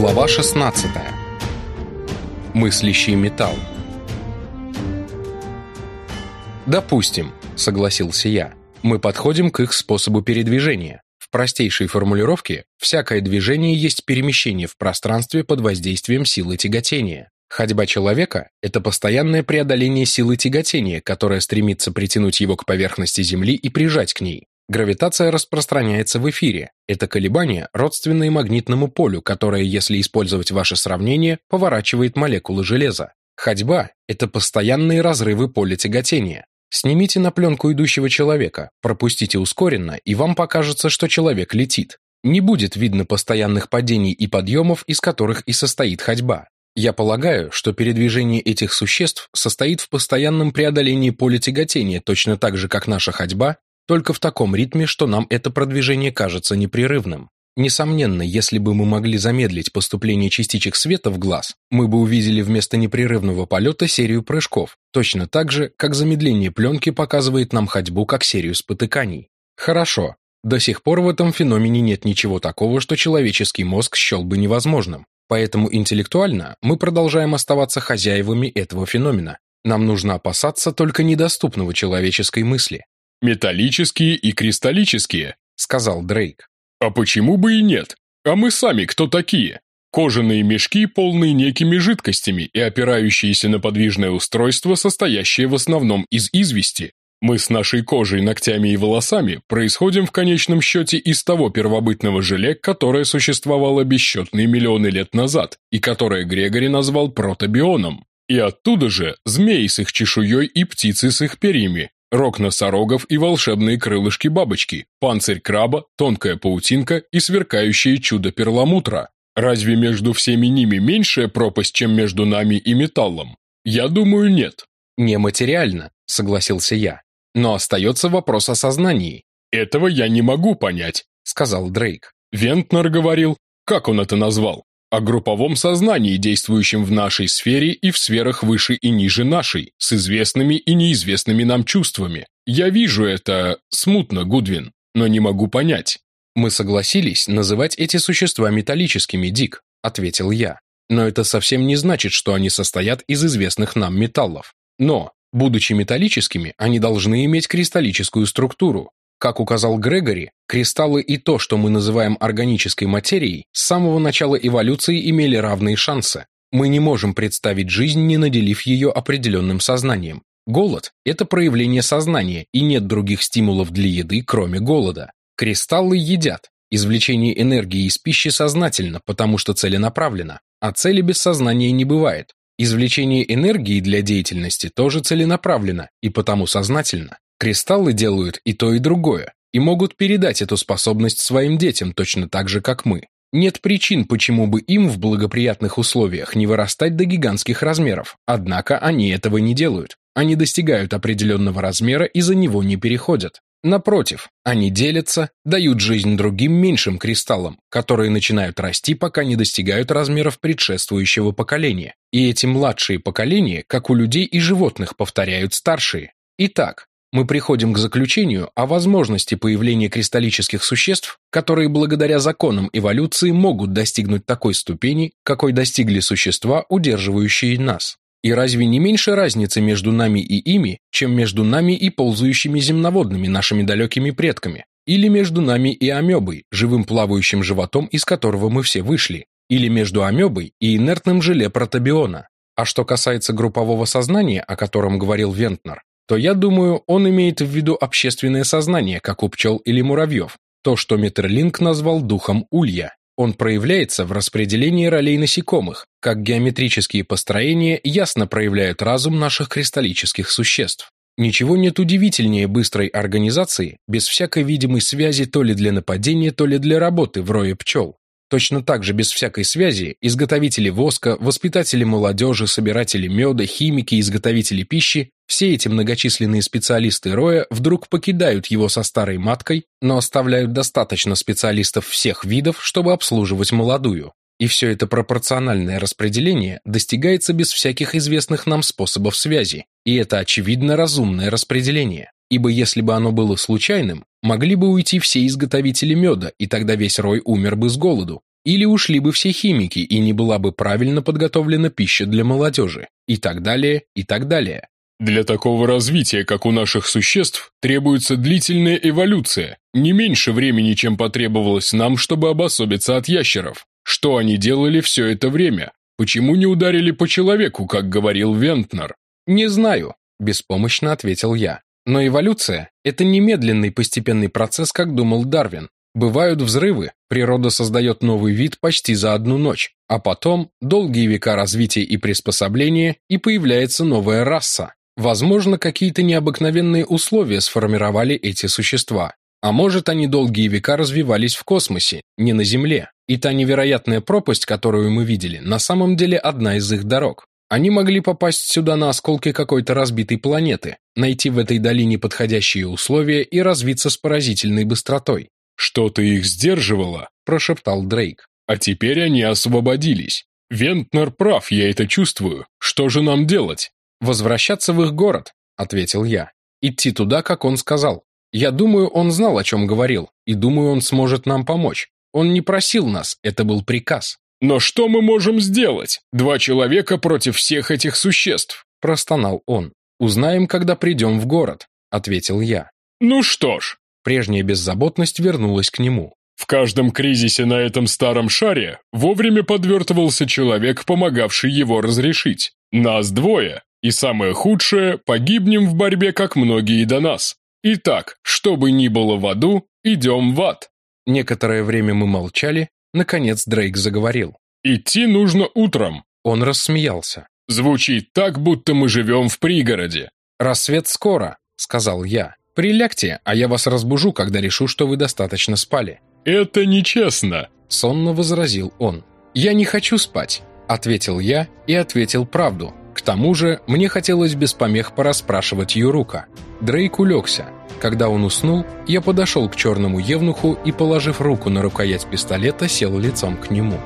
Глава 16. Мыслящий металл. Допустим, согласился я. Мы подходим к их способу передвижения. В простейшей формулировке всякое движение есть перемещение в пространстве под воздействием силы тяготения. Ходьба человека – это постоянное преодоление силы тяготения, которая стремится притянуть его к поверхности Земли и прижать к ней. Гравитация распространяется в эфире. Это колебание, родственное магнитному полю, которое, если использовать ваше сравнение, поворачивает молекулы железа. Ходьба – это постоянные разрывы поля тяготения. Снимите на пленку идущего человека, пропустите ускоренно, и вам покажется, что человек летит. Не будет видно постоянных падений и подъемов, из которых и состоит ходьба. Я полагаю, что передвижение этих существ состоит в постоянном преодолении поля тяготения точно так же, как наша ходьба только в таком ритме, что нам это продвижение кажется непрерывным. Несомненно, если бы мы могли замедлить поступление частичек света в глаз, мы бы увидели вместо непрерывного полета серию прыжков, точно так же, как замедление пленки показывает нам ходьбу как серию спотыканий. Хорошо. До сих пор в этом феномене нет ничего такого, что человеческий мозг счел бы невозможным. Поэтому интеллектуально мы продолжаем оставаться хозяевами этого феномена. Нам нужно опасаться только недоступного человеческой мысли. «Металлические и кристаллические», — сказал Дрейк. «А почему бы и нет? А мы сами кто такие? Кожаные мешки, полные некими жидкостями и опирающиеся на подвижное устройство, состоящее в основном из извести. Мы с нашей кожей, ногтями и волосами происходим в конечном счете из того первобытного желе, которое существовало бесчетные миллионы лет назад и которое Грегори назвал протобионом. И оттуда же змеи с их чешуей и птицы с их перьями, рог носорогов и волшебные крылышки-бабочки, панцирь краба, тонкая паутинка и сверкающее чудо перламутра. Разве между всеми ними меньшая пропасть, чем между нами и металлом? Я думаю, нет. Нематериально, согласился я. Но остается вопрос о сознании. Этого я не могу понять, сказал Дрейк. Вентнер говорил, как он это назвал? О групповом сознании, действующем в нашей сфере и в сферах выше и ниже нашей, с известными и неизвестными нам чувствами. Я вижу это смутно, Гудвин, но не могу понять. Мы согласились называть эти существа металлическими, Дик, ответил я. Но это совсем не значит, что они состоят из известных нам металлов. Но, будучи металлическими, они должны иметь кристаллическую структуру, как указал Грегори, кристаллы и то, что мы называем органической материей, с самого начала эволюции имели равные шансы. Мы не можем представить жизнь, не наделив ее определенным сознанием. Голод – это проявление сознания, и нет других стимулов для еды, кроме голода. Кристаллы едят. Извлечение энергии из пищи сознательно, потому что целенаправленно, а цели без сознания не бывает. Извлечение энергии для деятельности тоже целенаправленно и потому сознательно. Кристаллы делают и то, и другое, и могут передать эту способность своим детям точно так же, как мы. Нет причин, почему бы им в благоприятных условиях не вырастать до гигантских размеров, однако они этого не делают. Они достигают определенного размера и за него не переходят. Напротив, они делятся, дают жизнь другим меньшим кристаллам, которые начинают расти, пока не достигают размеров предшествующего поколения. И эти младшие поколения, как у людей и животных, повторяют старшие. Итак, мы приходим к заключению о возможности появления кристаллических существ, которые благодаря законам эволюции могут достигнуть такой ступени, какой достигли существа, удерживающие нас. И разве не меньше разницы между нами и ими, чем между нами и ползающими земноводными нашими далекими предками? Или между нами и амебой, живым плавающим животом, из которого мы все вышли? Или между амебой и инертным желе протобиона? А что касается группового сознания, о котором говорил Вентнер, то я думаю, он имеет в виду общественное сознание, как у пчел или муравьев, то, что Метерлинг назвал духом улья. Он проявляется в распределении ролей насекомых, как геометрические построения ясно проявляют разум наших кристаллических существ. Ничего нет удивительнее быстрой организации, без всякой видимой связи то ли для нападения, то ли для работы в рое пчел. Точно так же без всякой связи изготовители воска, воспитатели молодежи, собиратели меда, химики, изготовители пищи, все эти многочисленные специалисты роя вдруг покидают его со старой маткой, но оставляют достаточно специалистов всех видов, чтобы обслуживать молодую. И все это пропорциональное распределение достигается без всяких известных нам способов связи, и это очевидно разумное распределение. Ибо если бы оно было случайным, могли бы уйти все изготовители меда, и тогда весь рой умер бы с голоду. или ушли бы все химики, и не была бы правильно подготовлена пища для молодежи, и так далее, и так далее. Для такого развития, как у наших существ, требуется длительная эволюция, не меньше времени, чем потребовалось нам, чтобы обособиться от ящеров. Что они делали все это время? Почему не ударили по человеку, как говорил Вентнер? Не знаю, беспомощно ответил я. Но эволюция – это немедленный постепенный процесс, как думал Дарвин. Бывают взрывы, природа создает новый вид почти за одну ночь, а потом долгие века развития и приспособления, и появляется новая раса. Возможно, какие-то необыкновенные условия сформировали эти существа. А может, они долгие века развивались в космосе, не на Земле. И та невероятная пропасть, которую мы видели, на самом деле одна из их дорог. Они могли попасть сюда на осколки какой-то разбитой планеты, найти в этой долине подходящие условия и развиться с поразительной быстротой. «Что-то их сдерживало», – прошептал Дрейк. «А теперь они освободились. Вентнер прав, я это чувствую. Что же нам делать?» «Возвращаться в их город», — ответил я. «Идти туда, как он сказал. Я думаю, он знал, о чем говорил, и думаю, он сможет нам помочь. Он не просил нас, это был приказ». «Но что мы можем сделать? Два человека против всех этих существ», — простонал он. «Узнаем, когда придем в город», — ответил я. «Ну что ж». Прежняя беззаботность вернулась к нему. В каждом кризисе на этом старом шаре вовремя подвертывался человек, помогавший его разрешить. Нас двое, и самое худшее, погибнем в борьбе, как многие до нас. Итак, что бы ни было в аду, идем в ад. Некоторое время мы молчали, наконец Дрейк заговорил. Идти нужно утром. Он рассмеялся. Звучит так, будто мы живем в пригороде. Рассвет скоро, сказал я. Прилягте, а я вас разбужу, когда решу, что вы достаточно спали. Это нечестно, сонно возразил он. Я не хочу спать, ответил я и ответил правду, к тому же, мне хотелось без помех порасспрашивать Юрука. Дрейк улегся. Когда он уснул, я подошел к черному евнуху и, положив руку на рукоять пистолета, сел лицом к нему.